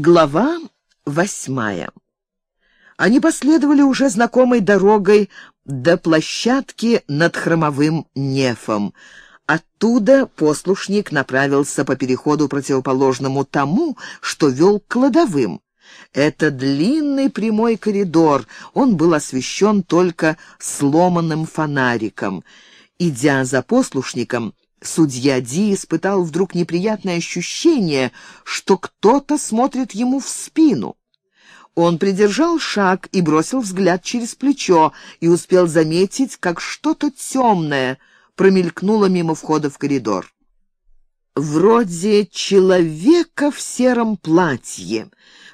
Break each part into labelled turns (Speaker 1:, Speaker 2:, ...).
Speaker 1: Глава восьмая. Они последовали уже знакомой дорогой до площадки над хромовым нефом. Оттуда послушник направился по переходу противоположному тому, что вел к кладовым. Это длинный прямой коридор, он был освещен только сломанным фонариком. Идя за послушником, Судья Ди испытал вдруг неприятное ощущение, что кто-то смотрит ему в спину. Он придержал шаг и бросил взгляд через плечо и успел заметить, как что-то темное промелькнуло мимо входа в коридор. Вроде человека в сером платье.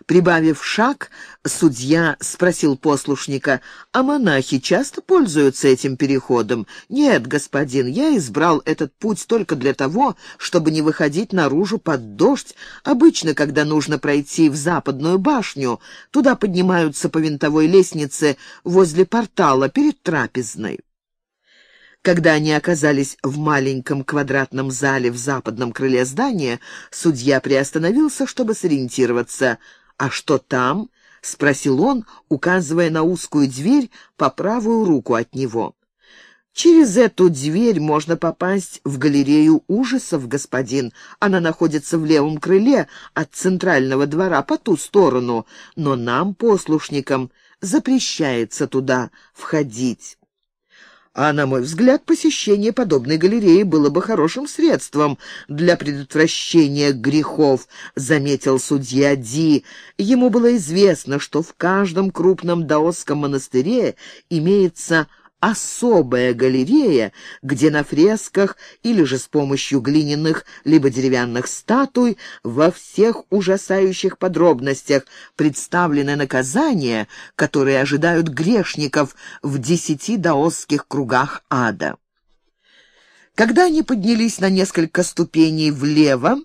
Speaker 1: Прибавив шаг, судья спросил послушника, а монахи часто пользуются этим переходом? Нет, господин, я избрал этот путь только для того, чтобы не выходить наружу под дождь. Обычно, когда нужно пройти в западную башню, туда поднимаются по винтовой лестнице возле портала перед трапезной. Когда они оказались в маленьком квадратном зале в западном крыле здания, судья приостановился, чтобы сориентироваться — «А что там?» — спросил он, указывая на узкую дверь по правую руку от него. «Через эту дверь можно попасть в галерею ужасов, господин. Она находится в левом крыле от центрального двора по ту сторону, но нам, послушникам, запрещается туда входить». А, на мой взгляд, посещение подобной галереи было бы хорошим средством для предотвращения грехов, заметил судья Ди. Ему было известно, что в каждом крупном даосском монастыре имеется особая галерея, где на фресках или же с помощью глиняных либо деревянных статуй во всех ужасающих подробностях представлены наказания, которые ожидают грешников в десяти даосских кругах ада. Когда они поднялись на несколько ступеней влево,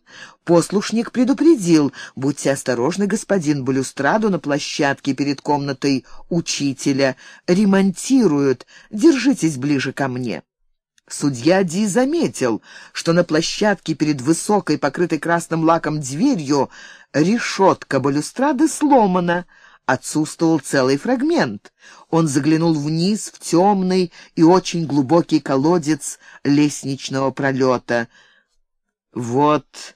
Speaker 1: послушник предупредил, «Будьте осторожны, господин Балюстраду на площадке перед комнатой учителя. Ремонтируют. Держитесь ближе ко мне». Судья Ди заметил, что на площадке перед высокой, покрытой красным лаком дверью решетка балюстрады сломана, отсутствовал целый фрагмент. Он заглянул вниз в темный и очень глубокий колодец лестничного пролета. «Вот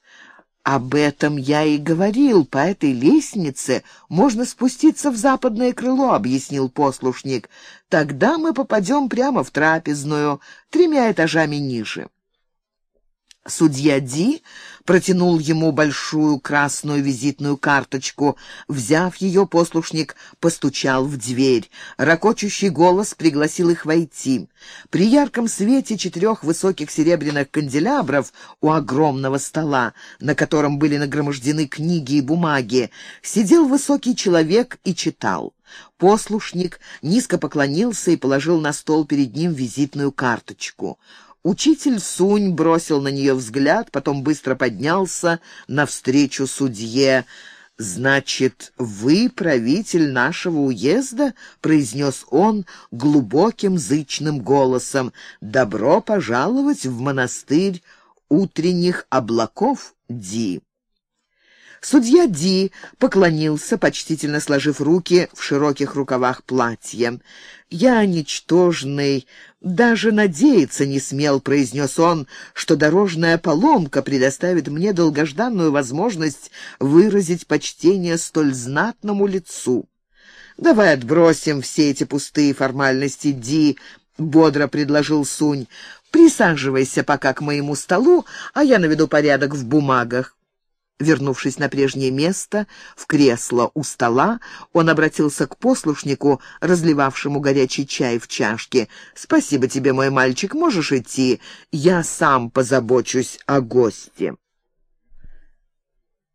Speaker 1: об этом я и говорил. По этой лестнице можно спуститься в западное крыло», — объяснил послушник. «Тогда мы попадем прямо в трапезную, тремя этажами ниже». Судья Ди протянул ему большую красную визитную карточку. Взяв ее, послушник постучал в дверь. Рокочущий голос пригласил их войти. При ярком свете четырех высоких серебряных канделябров у огромного стола, на котором были нагромождены книги и бумаги, сидел высокий человек и читал. Послушник низко поклонился и положил на стол перед ним визитную карточку. Учитель Сунь бросил на нее взгляд, потом быстро поднялся навстречу судье. «Значит, вы правитель нашего уезда?» — произнес он глубоким зычным голосом. «Добро пожаловать в монастырь утренних облаков, Ди!» Судья Ди поклонился, почтительно сложив руки в широких рукавах платья. «Я ничтожный, даже надеяться не смел», — произнес он, «что дорожная поломка предоставит мне долгожданную возможность выразить почтение столь знатному лицу». «Давай отбросим все эти пустые формальности, Ди», — бодро предложил Сунь. «Присаживайся пока к моему столу, а я наведу порядок в бумагах». Вернувшись на прежнее место, в кресло у стола, он обратился к послушнику, разливавшему горячий чай в чашке. «Спасибо тебе, мой мальчик, можешь идти. Я сам позабочусь о госте».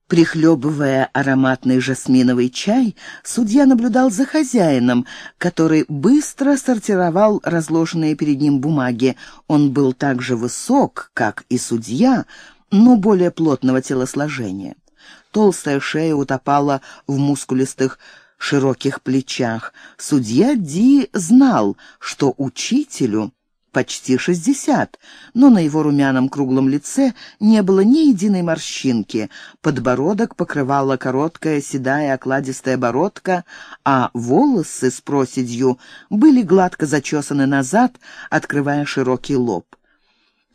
Speaker 1: Прихлебывая ароматный жасминовый чай, судья наблюдал за хозяином, который быстро сортировал разложенные перед ним бумаги. Он был так же высок, как и судья, но более плотного телосложения. Толстая шея утопала в мускулистых широких плечах. Судья Ди знал, что учителю почти шестьдесят, но на его румяном круглом лице не было ни единой морщинки. Подбородок покрывала короткая седая окладистая бородка, а волосы с проседью были гладко зачесаны назад, открывая широкий лоб.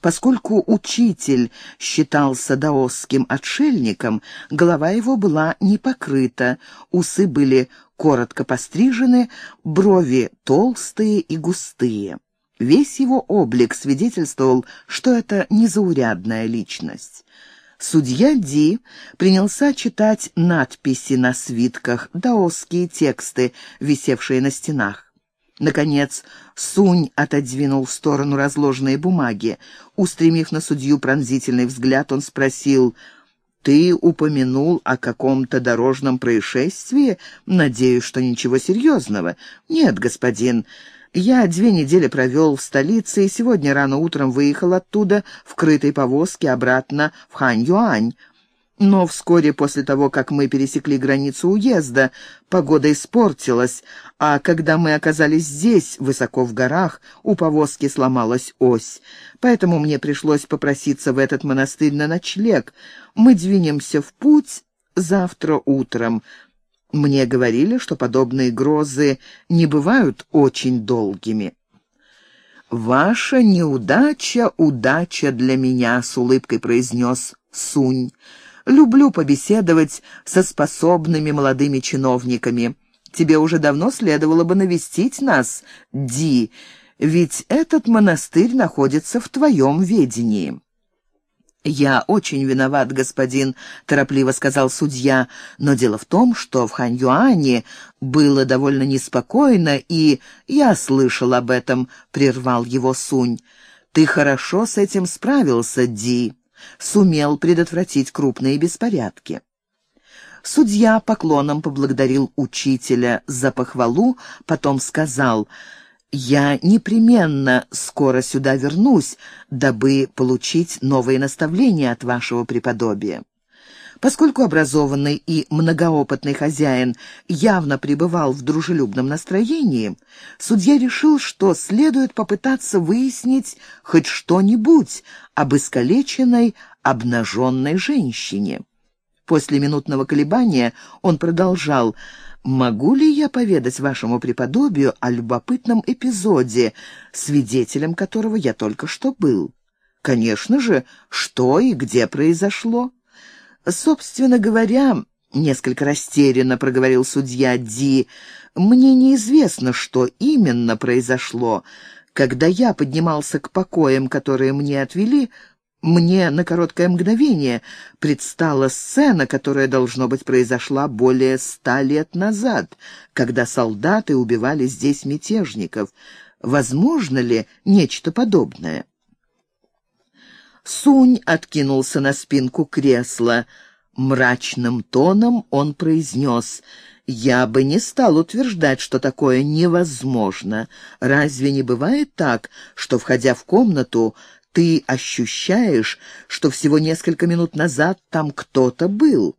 Speaker 1: Поскольку учитель считался даосским отшельником, голова его была не покрыта, усы были коротко пострижены, брови толстые и густые. Весь его облик свидетельствовал, что это незаурядная личность. Судья Ди принялся читать надписи на свитках, даосские тексты, висевшие на стенах. Наконец, Сунь отодвинул в сторону разложенные бумаги. Устремив на судью пронзительный взгляд, он спросил, «Ты упомянул о каком-то дорожном происшествии? Надеюсь, что ничего серьезного». «Нет, господин». Я две недели провел в столице и сегодня рано утром выехал оттуда в крытой повозке обратно в Хань-Юань. Но вскоре после того, как мы пересекли границу уезда, погода испортилась, а когда мы оказались здесь, высоко в горах, у повозки сломалась ось. Поэтому мне пришлось попроситься в этот монастырь на ночлег. Мы двинемся в путь завтра утром. Мне говорили, что подобные грозы не бывают очень долгими. «Ваша неудача — удача для меня», — с улыбкой произнес Сунь. Люблю побеседовать со способными молодыми чиновниками. Тебе уже давно следовало бы навестить нас, Ди, ведь этот монастырь находится в твоем ведении». «Я очень виноват, господин», — торопливо сказал судья, «но дело в том, что в Ханьюане было довольно неспокойно, и я слышал об этом», — прервал его Сунь. «Ты хорошо с этим справился, Ди» сумел предотвратить крупные беспорядки. Судья поклоном поблагодарил учителя за похвалу, потом сказал «Я непременно скоро сюда вернусь, дабы получить новые наставления от вашего преподобия». Поскольку образованный и многоопытный хозяин явно пребывал в дружелюбном настроении, судья решил, что следует попытаться выяснить хоть что-нибудь об искалеченной, обнаженной женщине. После минутного колебания он продолжал «Могу ли я поведать вашему преподобию о любопытном эпизоде, свидетелем которого я только что был?» «Конечно же, что и где произошло?» «Собственно говоря, — несколько растерянно проговорил судья Ди, — мне неизвестно, что именно произошло. Когда я поднимался к покоям, которые мне отвели, мне на короткое мгновение предстала сцена, которая, должно быть, произошла более ста лет назад, когда солдаты убивали здесь мятежников. Возможно ли нечто подобное?» Сунь откинулся на спинку кресла. Мрачным тоном он произнес «Я бы не стал утверждать, что такое невозможно. Разве не бывает так, что, входя в комнату, ты ощущаешь, что всего несколько минут назад там кто-то был?»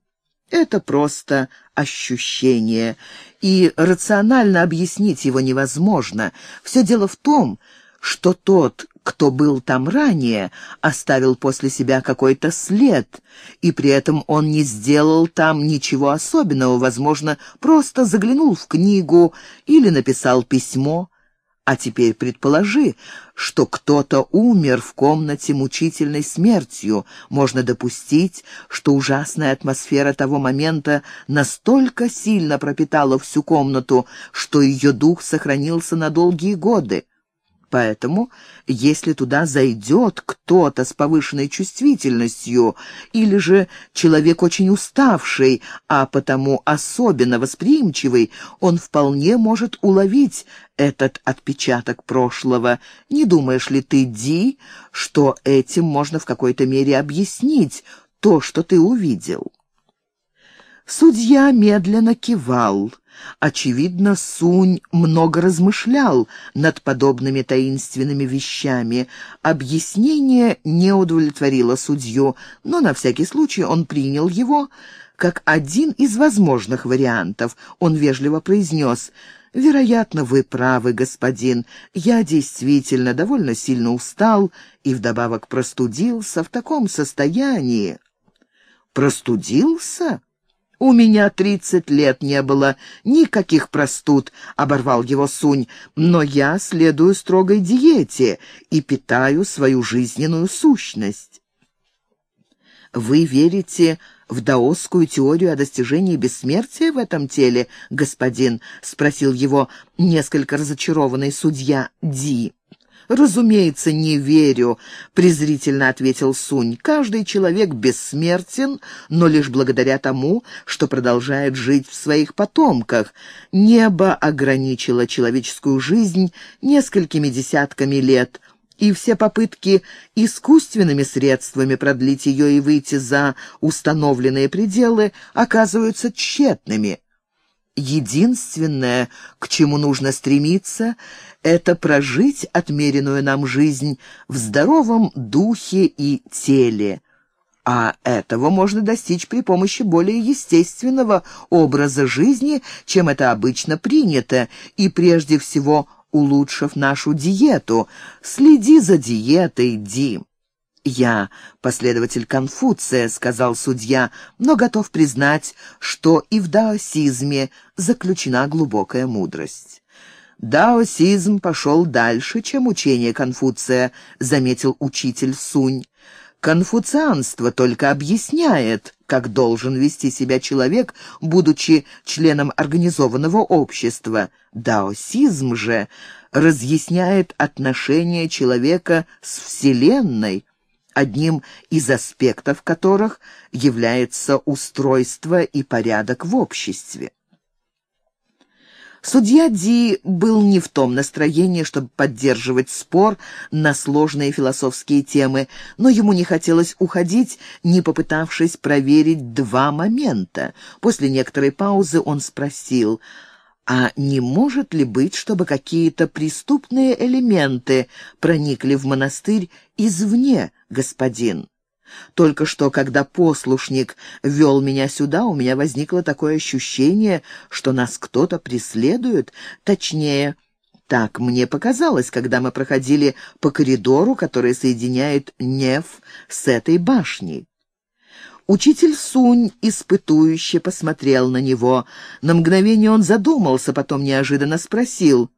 Speaker 1: Это просто ощущение, и рационально объяснить его невозможно. Все дело в том, что тот, кто был там ранее, оставил после себя какой-то след, и при этом он не сделал там ничего особенного, возможно, просто заглянул в книгу или написал письмо. А теперь предположи, что кто-то умер в комнате мучительной смертью. Можно допустить, что ужасная атмосфера того момента настолько сильно пропитала всю комнату, что ее дух сохранился на долгие годы. Поэтому, если туда зайдет кто-то с повышенной чувствительностью или же человек очень уставший, а потому особенно восприимчивый, он вполне может уловить этот отпечаток прошлого. Не думаешь ли ты, Ди, что этим можно в какой-то мере объяснить то, что ты увидел?» Судья медленно кивал. Очевидно, Сунь много размышлял над подобными таинственными вещами. Объяснение не удовлетворило судью, но на всякий случай он принял его как один из возможных вариантов. Он вежливо произнес «Вероятно, вы правы, господин. Я действительно довольно сильно устал и вдобавок простудился в таком состоянии». «Простудился?» «У меня тридцать лет не было никаких простуд», — оборвал его Сунь, «но я следую строгой диете и питаю свою жизненную сущность». «Вы верите в даосскую теорию о достижении бессмертия в этом теле, господин?» — спросил его несколько разочарованный судья Ди. «Разумеется, не верю», — презрительно ответил Сунь. «Каждый человек бессмертен, но лишь благодаря тому, что продолжает жить в своих потомках. Небо ограничило человеческую жизнь несколькими десятками лет, и все попытки искусственными средствами продлить ее и выйти за установленные пределы оказываются тщетными. Единственное, к чему нужно стремиться, это прожить отмеренную нам жизнь в здоровом духе и теле. А этого можно достичь при помощи более естественного образа жизни, чем это обычно принято, и прежде всего улучшив нашу диету. Следи за диетой, Ди». «Я последователь Конфуция», — сказал судья, «но готов признать, что и в даосизме заключена глубокая мудрость». «Даосизм пошел дальше, чем учение Конфуция», — заметил учитель Сунь. Конфуцианство только объясняет, как должен вести себя человек, будучи членом организованного общества. Даосизм же разъясняет отношения человека с Вселенной, одним из аспектов которых является устройство и порядок в обществе. Судья Ди был не в том настроении, чтобы поддерживать спор на сложные философские темы, но ему не хотелось уходить, не попытавшись проверить два момента. После некоторой паузы он спросил, а не может ли быть, чтобы какие-то преступные элементы проникли в монастырь извне, господин? Только что, когда послушник вел меня сюда, у меня возникло такое ощущение, что нас кто-то преследует, точнее, так мне показалось, когда мы проходили по коридору, который соединяет Неф с этой башней. Учитель Сунь испытующе посмотрел на него. На мгновение он задумался, потом неожиданно спросил,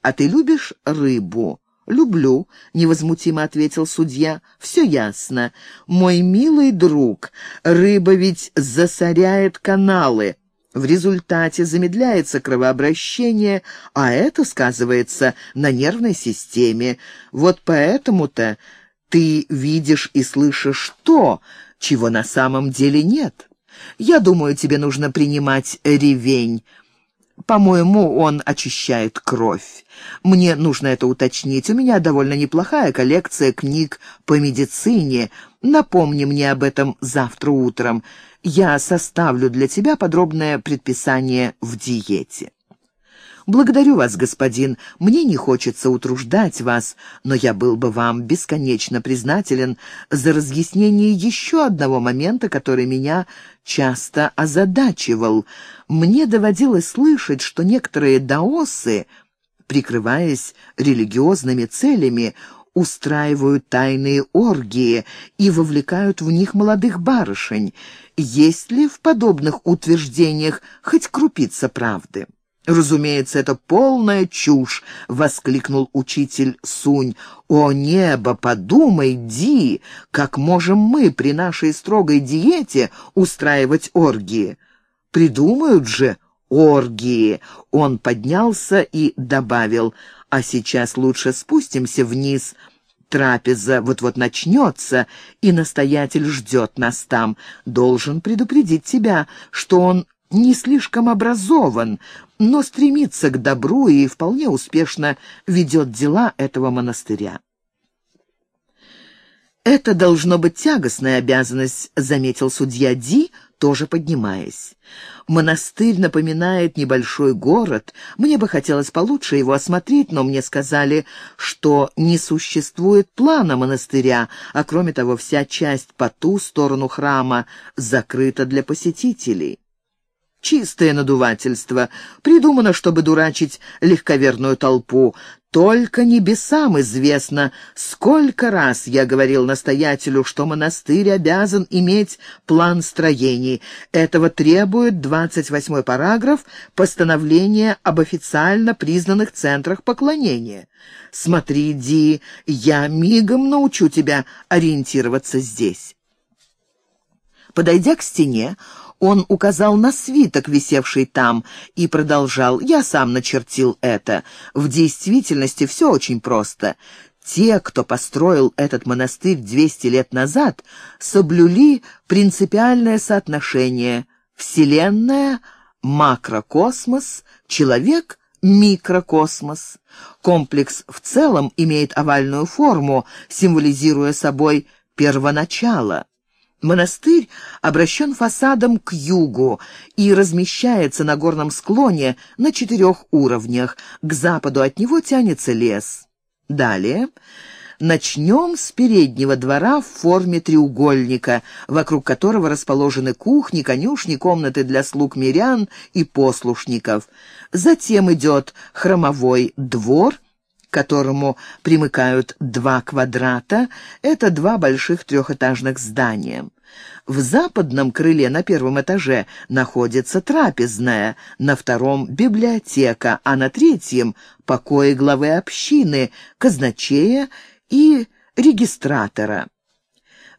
Speaker 1: «А ты любишь рыбу?» «Люблю», — невозмутимо ответил судья. «Все ясно. Мой милый друг, рыба ведь засоряет каналы». В результате замедляется кровообращение, а это сказывается на нервной системе. Вот поэтому-то ты видишь и слышишь то, чего на самом деле нет. Я думаю, тебе нужно принимать ревень. По-моему, он очищает кровь. Мне нужно это уточнить. У меня довольно неплохая коллекция книг по медицине. Напомни мне об этом завтра утром. Я составлю для тебя подробное предписание в диете. «Благодарю вас, господин. Мне не хочется утруждать вас, но я был бы вам бесконечно признателен за разъяснение еще одного момента, который меня часто озадачивал. Мне доводилось слышать, что некоторые даосы, прикрываясь религиозными целями, устраивают тайные оргии и вовлекают в них молодых барышень. Есть ли в подобных утверждениях хоть крупица правды?» «Разумеется, это полная чушь!» — воскликнул учитель Сунь. «О небо, подумай, Ди, как можем мы при нашей строгой диете устраивать оргии? Придумают же оргии!» Он поднялся и добавил, «А сейчас лучше спустимся вниз». Трапеза вот-вот начнется, и настоятель ждет нас там. Должен предупредить тебя, что он не слишком образован, но стремится к добру и вполне успешно ведет дела этого монастыря. «Это должно быть тягостная обязанность», — заметил судья Ди, тоже поднимаясь. «Монастырь напоминает небольшой город. Мне бы хотелось получше его осмотреть, но мне сказали, что не существует плана монастыря, а кроме того, вся часть по ту сторону храма закрыта для посетителей». Чистое надувательство. Придумано, чтобы дурачить легковерную толпу. Только небесам известно, сколько раз я говорил настоятелю, что монастырь обязан иметь план строений. Этого требует 28 параграф постановления об официально признанных центрах поклонения. Смотри, Ди, я мигом научу тебя ориентироваться здесь. Подойдя к стене, он указал на свиток, висевший там, и продолжал. «Я сам начертил это. В действительности все очень просто. Те, кто построил этот монастырь 200 лет назад, соблюли принципиальное соотношение «Вселенная», «макрокосмос», «человек», «микрокосмос». Комплекс в целом имеет овальную форму, символизируя собой первоначало. Монастырь обращен фасадом к югу и размещается на горном склоне на четырех уровнях. К западу от него тянется лес. Далее начнем с переднего двора в форме треугольника, вокруг которого расположены кухни, конюшни, комнаты для слуг мирян и послушников. Затем идет хромовой двор – к которому примыкают два квадрата, это два больших трехэтажных здания. В западном крыле на первом этаже находится трапезная, на втором — библиотека, а на третьем — покои главы общины, казначея и регистратора.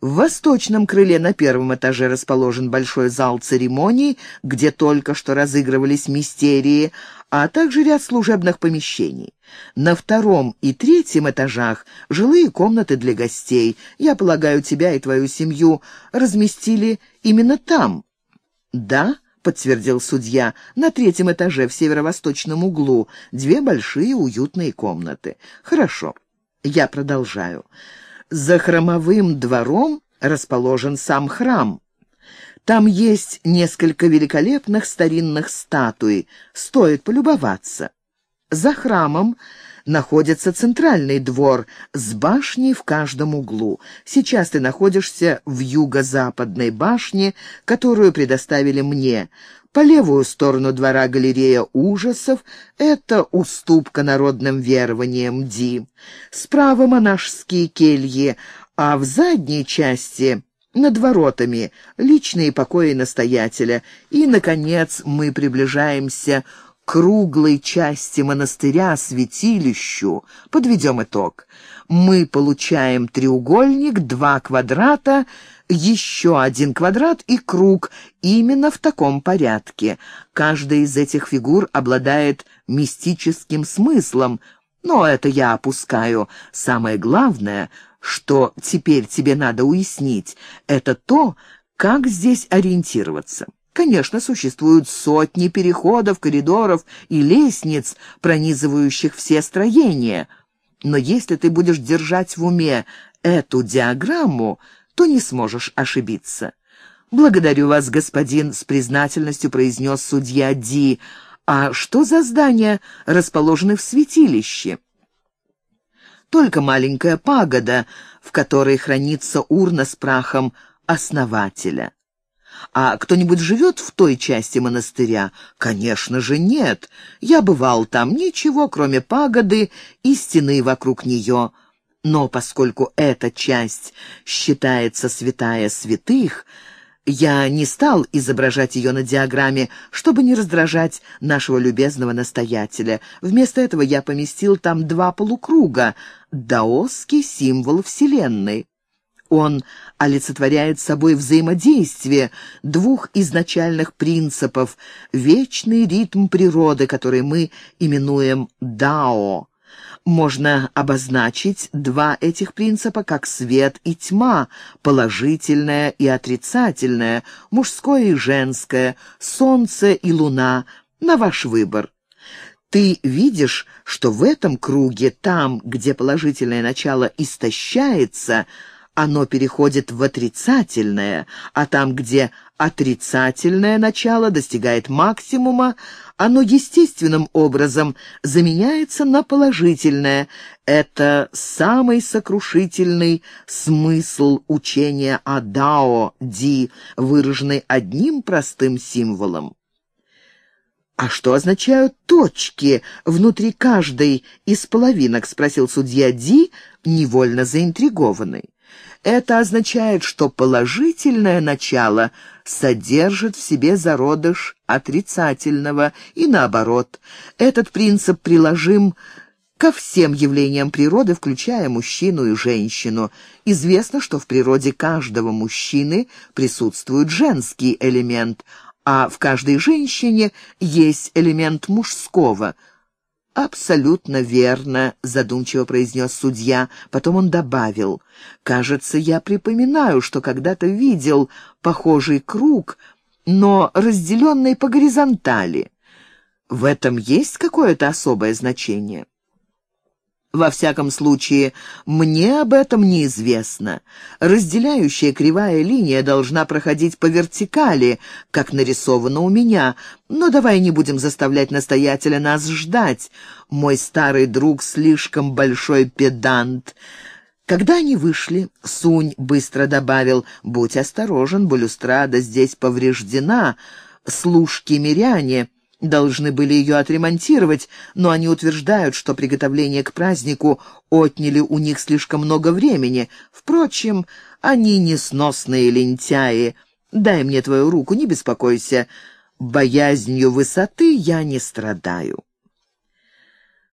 Speaker 1: В восточном крыле на первом этаже расположен большой зал церемоний, где только что разыгрывались мистерии, а также ряд служебных помещений. На втором и третьем этажах жилые комнаты для гостей. Я полагаю, тебя и твою семью разместили именно там. Да, подтвердил судья, на третьем этаже в северо-восточном углу две большие уютные комнаты. Хорошо. Я продолжаю. За храмовым двором расположен сам храм. Там есть несколько великолепных старинных статуй, стоит полюбоваться. За храмом находится центральный двор с башней в каждом углу. Сейчас ты находишься в юго-западной башне, которую предоставили мне. По левую сторону двора галерея ужасов — это уступка народным верованиям Ди. Справа монашеские кельи, а в задней части над воротами личные покои настоятеля. И, наконец, мы приближаемся к круглой части монастыря, святилищу. Подведем итог. Мы получаем треугольник, два квадрата — еще один квадрат и круг, именно в таком порядке. Каждая из этих фигур обладает мистическим смыслом, но это я опускаю. Самое главное, что теперь тебе надо уяснить, это то, как здесь ориентироваться. Конечно, существуют сотни переходов, коридоров и лестниц, пронизывающих все строения. Но если ты будешь держать в уме эту диаграмму, то не сможешь ошибиться. «Благодарю вас, господин», — с признательностью произнес судья Ди. «А что за здания расположены в святилище?» «Только маленькая пагода, в которой хранится урна с прахом основателя». «А кто-нибудь живет в той части монастыря?» «Конечно же нет. Я бывал там. Ничего, кроме пагоды и стены вокруг нее». Но поскольку эта часть считается святая святых, я не стал изображать ее на диаграмме, чтобы не раздражать нашего любезного настоятеля. Вместо этого я поместил там два полукруга — даосский символ Вселенной. Он олицетворяет собой взаимодействие двух изначальных принципов, вечный ритм природы, который мы именуем «дао», можно обозначить два этих принципа как свет и тьма, положительное и отрицательное, мужское и женское, солнце и луна, на ваш выбор. Ты видишь, что в этом круге, там, где положительное начало истощается, оно переходит в отрицательное, а там, где отрицательное начало достигает максимума, оно естественным образом заменяется на положительное. Это самый сокрушительный смысл учения о Дао Ди, выраженный одним простым символом. «А что означают точки внутри каждой из половинок?» — спросил судья Ди, невольно заинтригованный. «Это означает, что положительное начало содержит в себе зародыш отрицательного, и наоборот. Этот принцип приложим ко всем явлениям природы, включая мужчину и женщину. Известно, что в природе каждого мужчины присутствует женский элемент, а в каждой женщине есть элемент мужского. «Абсолютно верно», — задумчиво произнес судья. Потом он добавил, «Кажется, я припоминаю, что когда-то видел похожий круг, но разделенный по горизонтали. В этом есть какое-то особое значение?» Во всяком случае, мне об этом неизвестно. Разделяющая кривая линия должна проходить по вертикали, как нарисовано у меня. Но давай не будем заставлять настоятеля нас ждать. Мой старый друг слишком большой педант. Когда они вышли, Сунь быстро добавил, «Будь осторожен, балюстрада здесь повреждена. Служки-миряне должны были ее отремонтировать, но они утверждают, что приготовления к празднику отняли у них слишком много времени. Впрочем, они несносные лентяи. Дай мне твою руку, не беспокойся. Боязнью высоты я не страдаю».